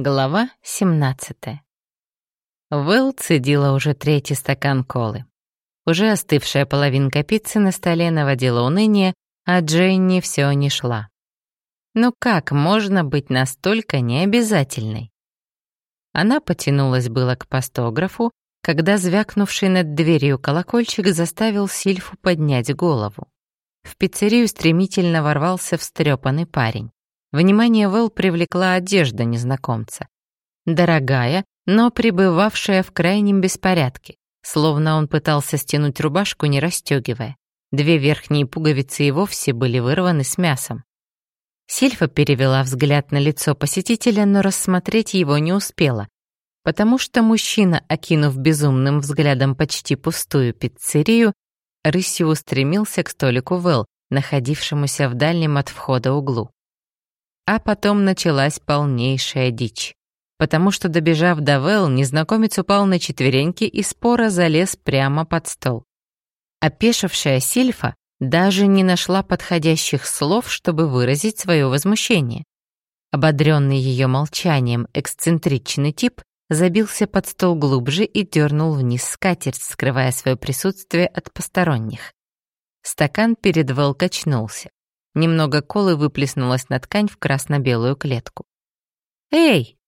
Глава 17. Вэл цедила уже третий стакан колы. Уже остывшая половинка пиццы на столе наводила уныние, а Дженни все не шла. Ну как можно быть настолько необязательной? Она потянулась было к постографу, когда звякнувший над дверью колокольчик заставил Сильфу поднять голову. В пиццерию стремительно ворвался встрепанный парень. Внимание Вэл привлекла одежда незнакомца. Дорогая, но пребывавшая в крайнем беспорядке, словно он пытался стянуть рубашку, не расстегивая. Две верхние пуговицы и вовсе были вырваны с мясом. Сильфа перевела взгляд на лицо посетителя, но рассмотреть его не успела, потому что мужчина, окинув безумным взглядом почти пустую пиццерию, рысью устремился к столику Вэл, находившемуся в дальнем от входа углу. А потом началась полнейшая дичь. Потому что, добежав до Вэл, незнакомец упал на четвереньки и споро залез прямо под стол. Опешившая Сильфа даже не нашла подходящих слов, чтобы выразить свое возмущение. Ободренный ее молчанием эксцентричный тип забился под стол глубже и дернул вниз скатерть, скрывая свое присутствие от посторонних. Стакан перед Вэл качнулся. Немного колы выплеснулось на ткань в красно-белую клетку. «Эй,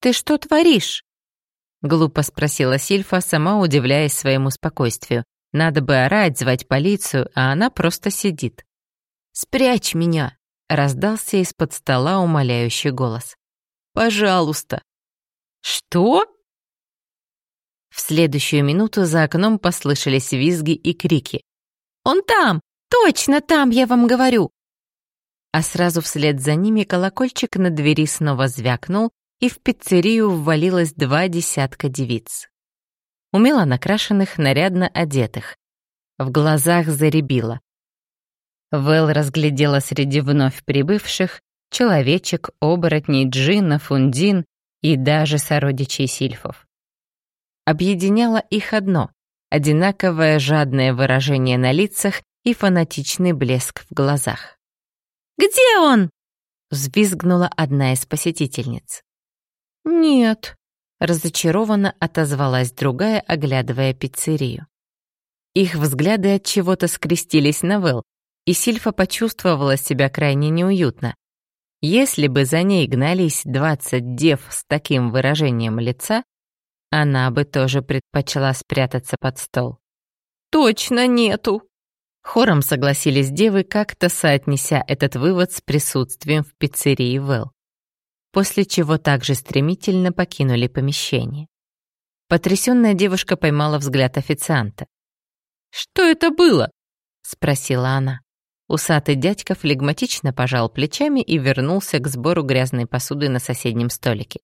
ты что творишь?» Глупо спросила Сильфа, сама удивляясь своему спокойствию. Надо бы орать, звать полицию, а она просто сидит. «Спрячь меня!» — раздался из-под стола умоляющий голос. «Пожалуйста!» «Что?» В следующую минуту за окном послышались визги и крики. «Он там! Точно там, я вам говорю! А сразу вслед за ними колокольчик на двери снова звякнул, и в пиццерию ввалилось два десятка девиц. Умело накрашенных, нарядно одетых. В глазах заребило. Вэл разглядела среди вновь прибывших человечек, оборотней, джиннов, фундин и даже сородичей сильфов. Объединяло их одно — одинаковое жадное выражение на лицах и фанатичный блеск в глазах. Где он?» — взвизгнула одна из посетительниц. «Нет», — разочарованно отозвалась другая, оглядывая пиццерию. Их взгляды от чего-то скрестились на Вэл, и Сильфа почувствовала себя крайне неуютно. Если бы за ней гнались двадцать дев с таким выражением лица, она бы тоже предпочла спрятаться под стол. «Точно нету!» Хором согласились девы, как-то соотнеся этот вывод с присутствием в пиццерии Вэл. После чего также стремительно покинули помещение. Потрясённая девушка поймала взгляд официанта. «Что это было?» — спросила она. Усатый дядька флегматично пожал плечами и вернулся к сбору грязной посуды на соседнем столике.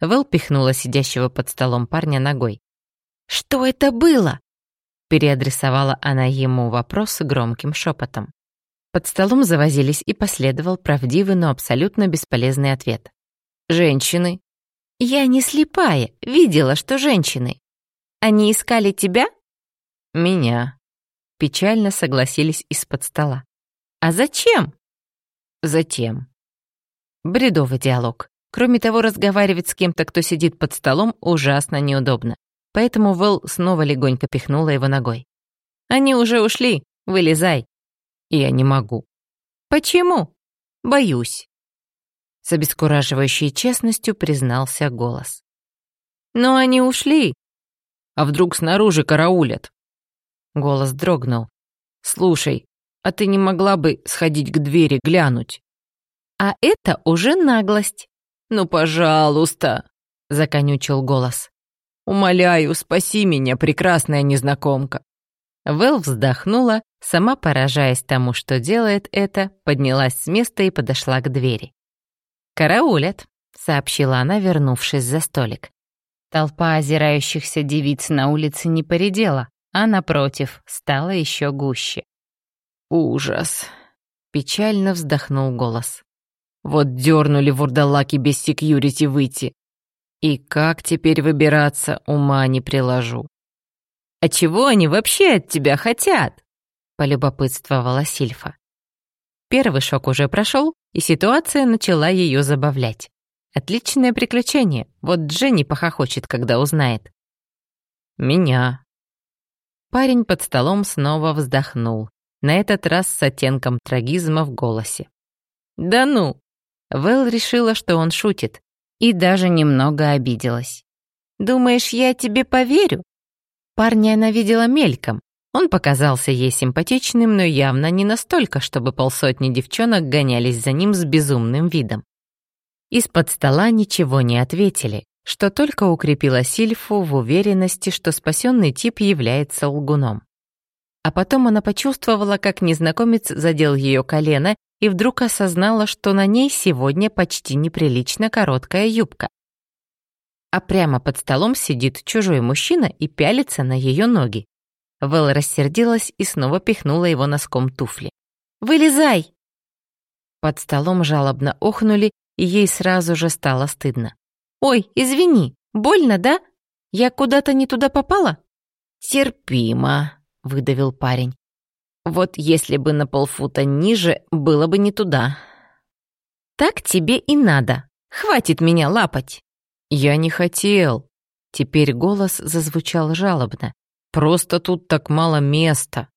Вэл пихнула сидящего под столом парня ногой. «Что это было?» Переадресовала она ему вопрос громким шепотом. Под столом завозились и последовал правдивый, но абсолютно бесполезный ответ. «Женщины». «Я не слепая, видела, что женщины. Они искали тебя?» «Меня». Печально согласились из-под стола. «А зачем?» «Затем». Бредовый диалог. Кроме того, разговаривать с кем-то, кто сидит под столом, ужасно неудобно поэтому Вэл снова легонько пихнула его ногой. «Они уже ушли, вылезай». «Я не могу». «Почему?» «Боюсь». С обескураживающей честностью признался голос. «Но они ушли». «А вдруг снаружи караулят?» Голос дрогнул. «Слушай, а ты не могла бы сходить к двери глянуть?» «А это уже наглость». «Ну, пожалуйста», — законючил голос. Умоляю, спаси меня, прекрасная незнакомка». Вэл вздохнула, сама поражаясь тому, что делает это, поднялась с места и подошла к двери. «Караулят», — сообщила она, вернувшись за столик. Толпа озирающихся девиц на улице не поредела, а, напротив, стала еще гуще. «Ужас!» — печально вздохнул голос. «Вот дернули вурдалаки без секьюрити выйти. И как теперь выбираться, ума не приложу. «А чего они вообще от тебя хотят?» — полюбопытствовала Сильфа. Первый шок уже прошел, и ситуация начала ее забавлять. Отличное приключение. Вот Дженни похохочет, когда узнает. Меня. Парень под столом снова вздохнул, на этот раз с оттенком трагизма в голосе. «Да ну!» Вэл решила, что он шутит, и даже немного обиделась. «Думаешь, я тебе поверю?» Парня она видела мельком. Он показался ей симпатичным, но явно не настолько, чтобы полсотни девчонок гонялись за ним с безумным видом. Из-под стола ничего не ответили, что только укрепило Сильфу в уверенности, что спасенный тип является лгуном. А потом она почувствовала, как незнакомец задел ее колено и вдруг осознала, что на ней сегодня почти неприлично короткая юбка. А прямо под столом сидит чужой мужчина и пялится на ее ноги. Вэл рассердилась и снова пихнула его носком туфли. «Вылезай!» Под столом жалобно охнули, и ей сразу же стало стыдно. «Ой, извини, больно, да? Я куда-то не туда попала?» «Терпимо», — выдавил парень. «Вот если бы на полфута ниже, было бы не туда». «Так тебе и надо. Хватит меня лапать». «Я не хотел». Теперь голос зазвучал жалобно. «Просто тут так мало места».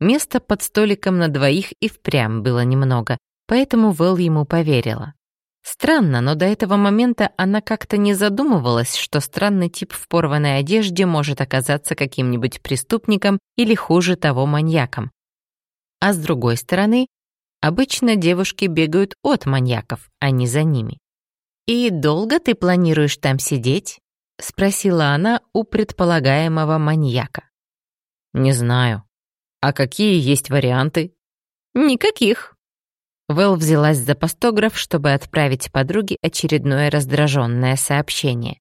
Места под столиком на двоих и впрямь было немного, поэтому Вэл ему поверила. Странно, но до этого момента она как-то не задумывалась, что странный тип в порванной одежде может оказаться каким-нибудь преступником или хуже того маньяком. А с другой стороны, обычно девушки бегают от маньяков, а не за ними. «И долго ты планируешь там сидеть?» — спросила она у предполагаемого маньяка. «Не знаю. А какие есть варианты?» «Никаких», Вэл взялась за постограф, чтобы отправить подруге очередное раздраженное сообщение.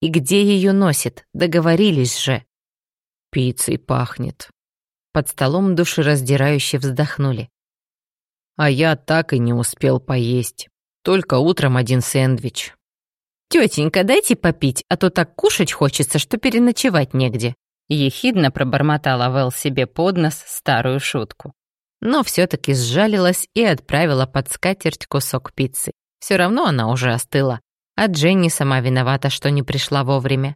«И где ее носит? Договорились же!» «Пиццей пахнет». Под столом душераздирающе вздохнули. «А я так и не успел поесть. Только утром один сэндвич». «Тетенька, дайте попить, а то так кушать хочется, что переночевать негде», ехидно пробормотала Вэл себе под нос старую шутку но все-таки сжалилась и отправила под скатерть кусок пиццы. Все равно она уже остыла, а Дженни сама виновата, что не пришла вовремя.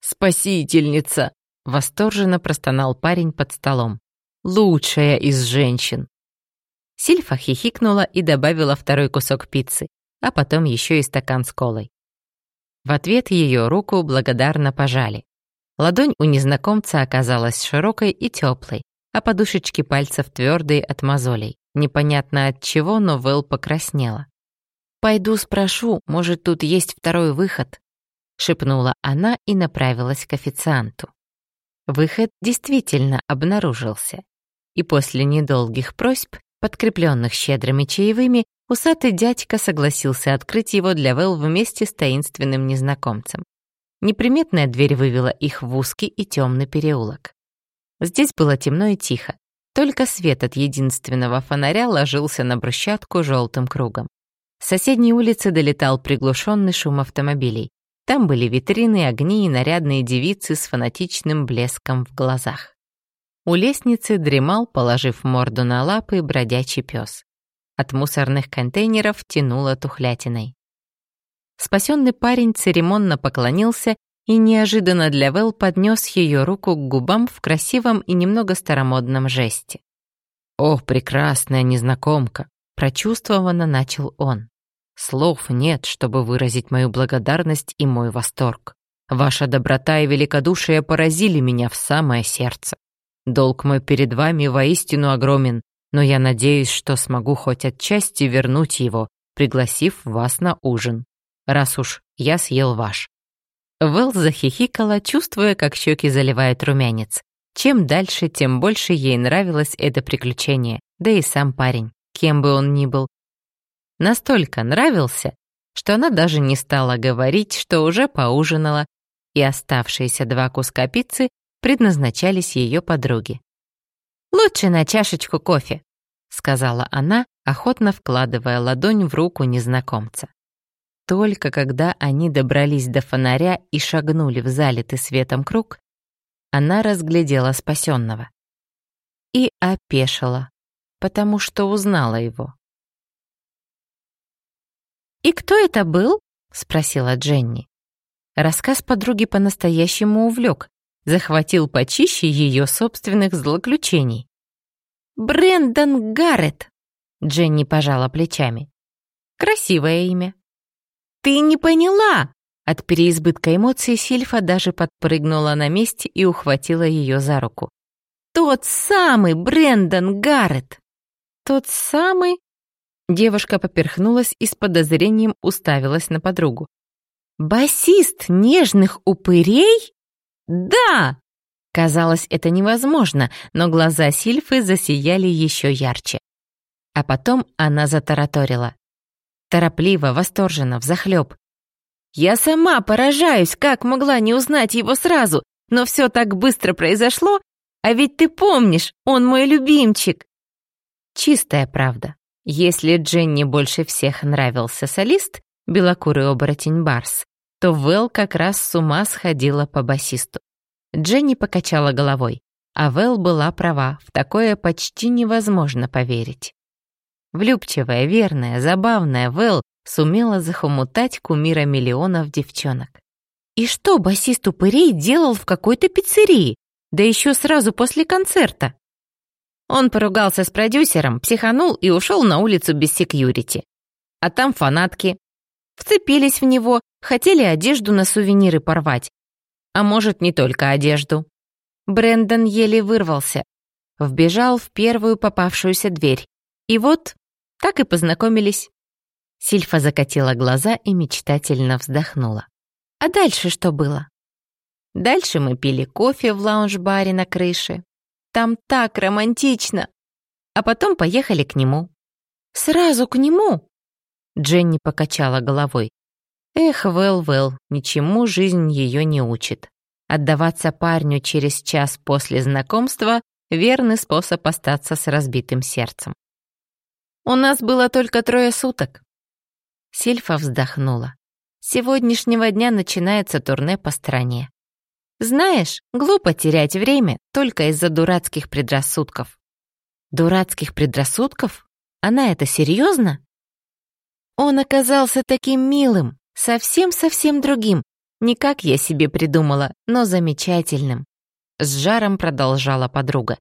«Спасительница!» — восторженно простонал парень под столом. «Лучшая из женщин!» Сильфа хихикнула и добавила второй кусок пиццы, а потом еще и стакан с колой. В ответ ее руку благодарно пожали. Ладонь у незнакомца оказалась широкой и теплой, а подушечки пальцев твердые от мозолей. Непонятно от чего, но Вэл покраснела. «Пойду спрошу, может, тут есть второй выход?» — шепнула она и направилась к официанту. Выход действительно обнаружился. И после недолгих просьб, подкрепленных щедрыми чаевыми, усатый дядька согласился открыть его для Вэл вместе с таинственным незнакомцем. Неприметная дверь вывела их в узкий и темный переулок. Здесь было темно и тихо. Только свет от единственного фонаря ложился на брусчатку желтым кругом. С соседней улицы долетал приглушенный шум автомобилей. Там были витрины, огни и нарядные девицы с фанатичным блеском в глазах. У лестницы дремал, положив морду на лапы, бродячий пес. От мусорных контейнеров тянуло тухлятиной. Спасенный парень церемонно поклонился и неожиданно для Вэл поднес ее руку к губам в красивом и немного старомодном жесте. «О, прекрасная незнакомка!» — прочувствованно начал он. «Слов нет, чтобы выразить мою благодарность и мой восторг. Ваша доброта и великодушие поразили меня в самое сердце. Долг мой перед вами воистину огромен, но я надеюсь, что смогу хоть отчасти вернуть его, пригласив вас на ужин. Раз уж я съел ваш. Вэл захихикала, чувствуя, как щеки заливает румянец. Чем дальше, тем больше ей нравилось это приключение, да и сам парень, кем бы он ни был. Настолько нравился, что она даже не стала говорить, что уже поужинала, и оставшиеся два куска пиццы предназначались ее подруге. «Лучше на чашечку кофе», — сказала она, охотно вкладывая ладонь в руку незнакомца. Только когда они добрались до фонаря и шагнули в залитый светом круг, она разглядела спасенного. И опешила, потому что узнала его. «И кто это был?» — спросила Дженни. Рассказ подруги по-настоящему увлек, захватил почище ее собственных злоключений. «Брэндон Гаррет!» — Дженни пожала плечами. «Красивое имя». «Ты не поняла!» От переизбытка эмоций Сильфа даже подпрыгнула на месте и ухватила ее за руку. «Тот самый Брэндон Гаррет!» «Тот самый?» Девушка поперхнулась и с подозрением уставилась на подругу. «Басист нежных упырей? Да!» Казалось, это невозможно, но глаза Сильфы засияли еще ярче. А потом она затараторила. Торопливо, восторженно, взахлеб. «Я сама поражаюсь, как могла не узнать его сразу, но все так быстро произошло, а ведь ты помнишь, он мой любимчик!» Чистая правда. Если Дженни больше всех нравился солист, белокурый оборотень Барс, то Вэл как раз с ума сходила по басисту. Дженни покачала головой, а Вэл была права, в такое почти невозможно поверить. Влюбчивая, верная, забавная Вэл сумела захомутать кумира миллионов девчонок. И что басист упырей делал в какой-то пиццерии, да еще сразу после концерта? Он поругался с продюсером, психанул и ушел на улицу без секьюрити. А там фанатки. Вцепились в него, хотели одежду на сувениры порвать. А может, не только одежду. Брэндон еле вырвался. Вбежал в первую попавшуюся дверь. И вот так и познакомились. Сильфа закатила глаза и мечтательно вздохнула. А дальше что было? Дальше мы пили кофе в лаунж-баре на крыше. Там так романтично. А потом поехали к нему. Сразу к нему? Дженни покачала головой. Эх, Вэл-Вэл, ничему жизнь ее не учит. Отдаваться парню через час после знакомства — верный способ остаться с разбитым сердцем. У нас было только трое суток». Сильфа вздохнула. «С сегодняшнего дня начинается турне по стране. Знаешь, глупо терять время только из-за дурацких предрассудков». «Дурацких предрассудков? Она это серьезно?» «Он оказался таким милым, совсем-совсем другим, не как я себе придумала, но замечательным», с жаром продолжала подруга.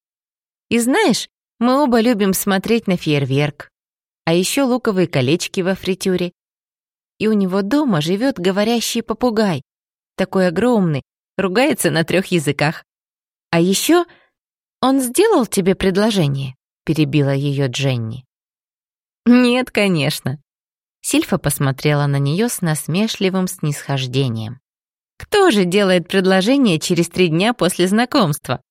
«И знаешь, мы оба любим смотреть на фейерверк. А еще луковые колечки во фритюре. И у него дома живет говорящий попугай. Такой огромный, ругается на трех языках. А еще он сделал тебе предложение, перебила ее Дженни. Нет, конечно. Сильфа посмотрела на нее с насмешливым снисхождением. Кто же делает предложение через три дня после знакомства?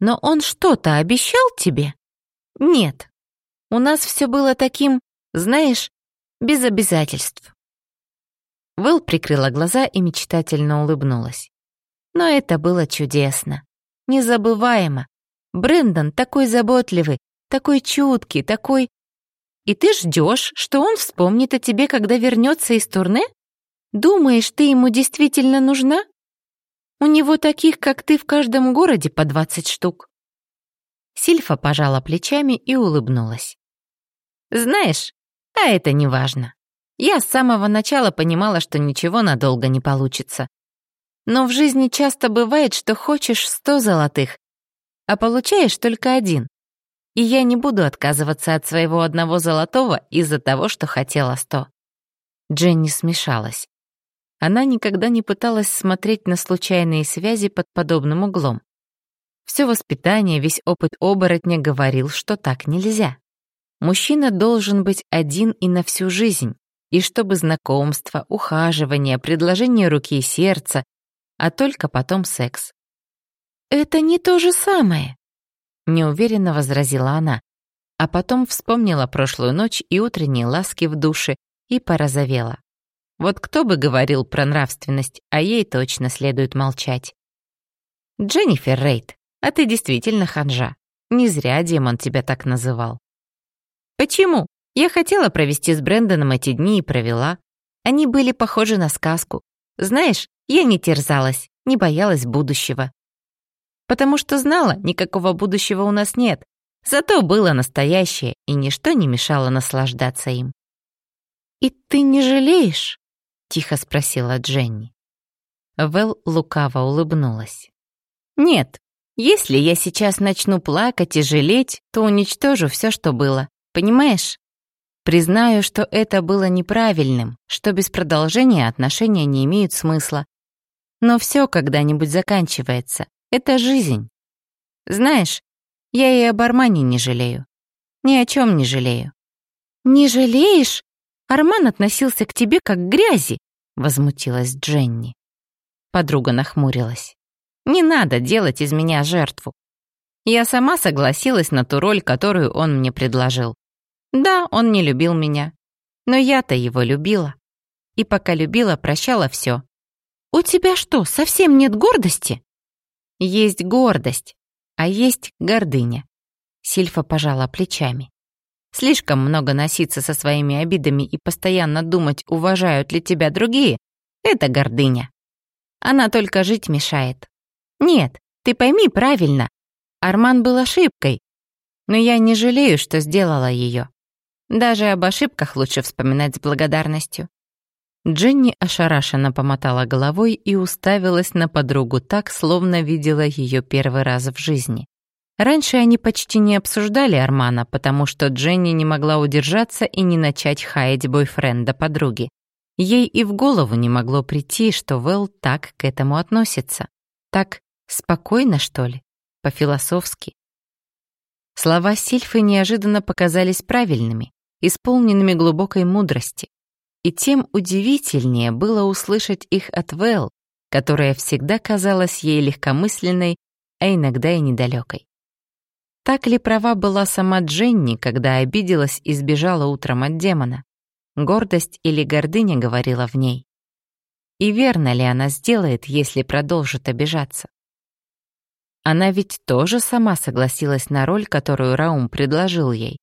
Но он что-то обещал тебе? Нет. У нас все было таким, знаешь, без обязательств. Вэл прикрыла глаза и мечтательно улыбнулась. Но это было чудесно. Незабываемо. Брэндон такой заботливый, такой чуткий, такой... И ты ждешь, что он вспомнит о тебе, когда вернется из турне? Думаешь, ты ему действительно нужна? У него таких, как ты, в каждом городе по двадцать штук. Сильфа пожала плечами и улыбнулась. «Знаешь, а это не важно. Я с самого начала понимала, что ничего надолго не получится. Но в жизни часто бывает, что хочешь сто золотых, а получаешь только один. И я не буду отказываться от своего одного золотого из-за того, что хотела сто». Дженни смешалась. Она никогда не пыталась смотреть на случайные связи под подобным углом. Все воспитание, весь опыт оборотня говорил, что так нельзя. Мужчина должен быть один и на всю жизнь, и чтобы знакомство, ухаживание, предложение руки и сердца, а только потом секс. «Это не то же самое», — неуверенно возразила она, а потом вспомнила прошлую ночь и утренние ласки в душе и порозовела. Вот кто бы говорил про нравственность, а ей точно следует молчать. Дженнифер Рейд, а ты действительно ханжа. Не зря демон тебя так называл. Почему? Я хотела провести с Брэндоном эти дни и провела. Они были похожи на сказку. Знаешь, я не терзалась, не боялась будущего. Потому что знала, никакого будущего у нас нет. Зато было настоящее, и ничто не мешало наслаждаться им. «И ты не жалеешь?» — тихо спросила Дженни. Вэл лукаво улыбнулась. «Нет, если я сейчас начну плакать и жалеть, то уничтожу все, что было. Понимаешь? Признаю, что это было неправильным, что без продолжения отношения не имеют смысла. Но все когда-нибудь заканчивается. Это жизнь. Знаешь, я и об Армане не жалею. Ни о чем не жалею. «Не жалеешь? Арман относился к тебе как к грязи», — возмутилась Дженни. Подруга нахмурилась. Не надо делать из меня жертву. Я сама согласилась на ту роль, которую он мне предложил. Да, он не любил меня, но я-то его любила. И пока любила, прощала все. «У тебя что, совсем нет гордости?» «Есть гордость, а есть гордыня». Сильфа пожала плечами. «Слишком много носиться со своими обидами и постоянно думать, уважают ли тебя другие — это гордыня. Она только жить мешает. Нет, ты пойми правильно. Арман был ошибкой. Но я не жалею, что сделала ее. Даже об ошибках лучше вспоминать с благодарностью. Дженни ошарашенно помотала головой и уставилась на подругу так, словно видела ее первый раз в жизни. Раньше они почти не обсуждали Армана, потому что Дженни не могла удержаться и не начать хаять бойфренда подруги. Ей и в голову не могло прийти, что Вэл так к этому относится. Так Спокойно, что ли? По-философски. Слова Сильфы неожиданно показались правильными, исполненными глубокой мудрости. И тем удивительнее было услышать их от Вэл, которая всегда казалась ей легкомысленной, а иногда и недалекой. Так ли права была сама Дженни, когда обиделась и сбежала утром от демона? Гордость или гордыня говорила в ней? И верно ли она сделает, если продолжит обижаться? Она ведь тоже сама согласилась на роль, которую Раум предложил ей.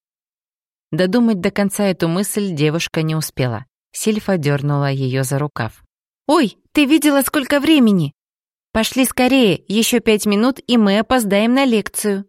Додумать до конца эту мысль девушка не успела. Сильфа дернула ее за рукав. «Ой, ты видела, сколько времени? Пошли скорее, еще пять минут, и мы опоздаем на лекцию».